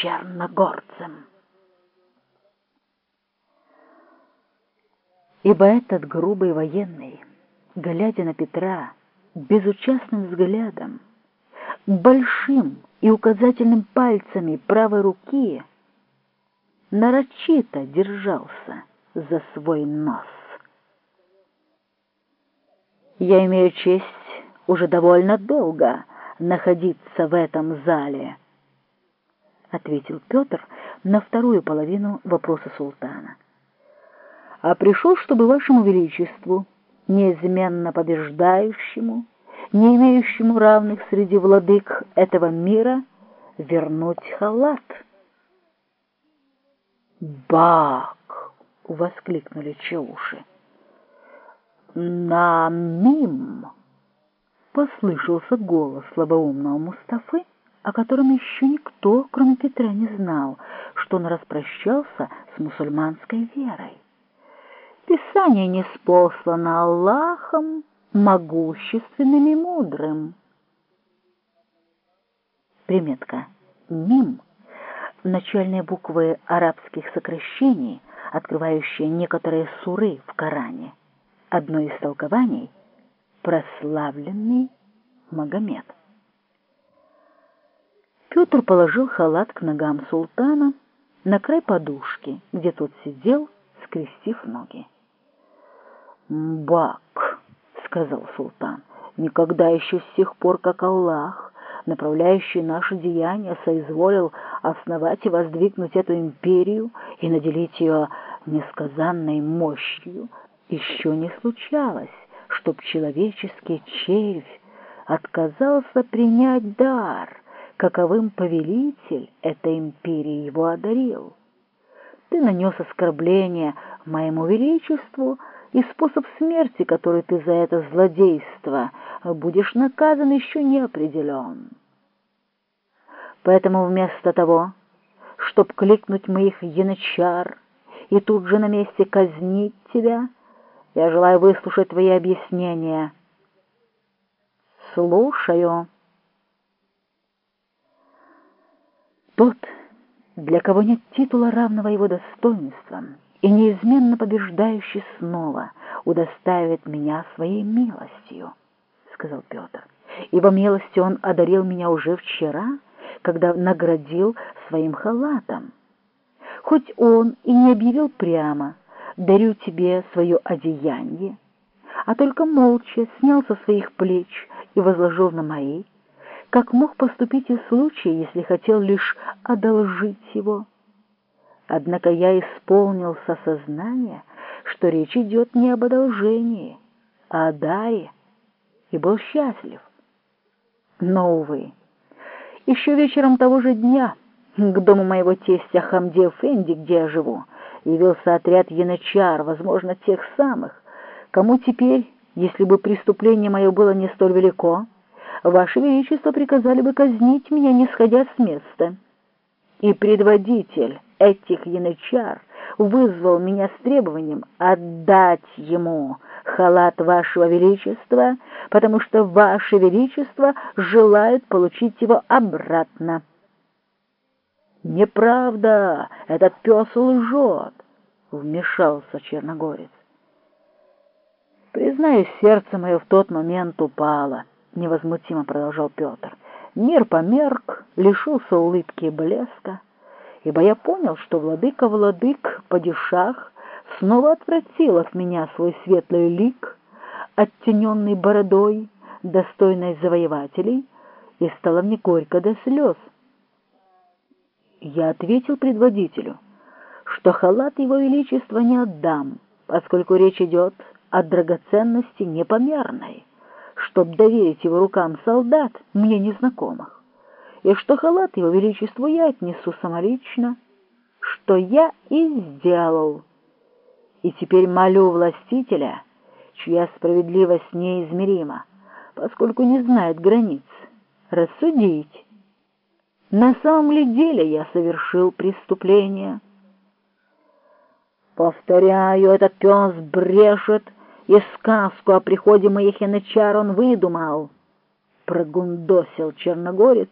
черногорцем. Ибо этот грубый военный, глядя на Петра безучастным взглядом, большим и указательным пальцами правой руки, нарочито держался за свой нос. Я имею честь уже довольно долго находиться в этом зале, ответил Петр на вторую половину вопроса султана. А пришел, чтобы вашему величеству, неизменно побеждающему, не имеющему равных среди владык этого мира, вернуть халат. «Бак!» — воскликнули чауши. «Намим!» — послышался голос слабоумного Мустафы, о котором еще никто, кроме Петра, не знал, что он распрощался с мусульманской верой. Писание не спослано Аллахом, могущественным и мудрым. Приметка «Мим» — начальные буквы арабских сокращений, открывающие некоторые суры в Коране. Одно из толкований — прославленный Магомед. Петр положил халат к ногам султана на край подушки, где тот сидел, скрестив ноги. «Бак», — сказал султан, — «никогда еще с тех пор, как Аллах, направляющий наши деяния, соизволил основать и воздвигнуть эту империю и наделить ее несказанной мощью, еще не случалось, чтоб человеческий червь отказался принять дар, каковым повелитель этой империи его одарил. Ты нанес оскорбление моему величеству, и способ смерти, который ты за это злодейство будешь наказан, еще не определен. Поэтому вместо того, чтоб кликнуть моих янычар и тут же на месте казнить тебя, я желаю выслушать твои объяснения. Слушаю. Тот, для кого нет титула равного его достоинствам, и неизменно побеждающий снова удоставит меня своей милостью, — сказал Петр. Ибо милостью он одарил меня уже вчера, когда наградил своим халатом. Хоть он и не объявил прямо «дарю тебе свое одеяние», а только молча снял со своих плеч и возложил на мои, как мог поступить и в случае, если хотел лишь одолжить его. Однако я исполнил с осознания, что речь идет не об одолжении, а о даре, и был счастлив. Но, увы, еще вечером того же дня к дому моего тестя Хамде Фенди, где я живу, явился отряд янычар, возможно, тех самых, кому теперь, если бы преступление мое было не столь велико, Ваше Величество приказали бы казнить меня, не сходя с места. И предводитель этих янычар вызвал меня с требованием отдать ему халат вашего величества, потому что ваше величество желает получить его обратно. «Неправда! Этот пес лжет!» — вмешался черногорец. «Признаюсь, сердце мое в тот момент упало», — невозмутимо продолжал Петр. «Мир померк, лишился улыбки и блеска» ибо я понял, что владыка-владык падишах снова отвратил от меня свой светлый лик, оттененный бородой, достойной завоевателей, и стало мне горько до слез. Я ответил предводителю, что халат его величества не отдам, поскольку речь идет о драгоценности непомерной, чтоб доверить его рукам солдат, мне незнакомых и что халат его величеству я отнесу самолично, что я и сделал. И теперь молю властителя, чья справедливость неизмерима, поскольку не знает границ, рассудить, на самом ли деле я совершил преступление. Повторяю, этот пес брешет, и сказку о приходе моих янычар он выдумал. Прогундосил черногорец,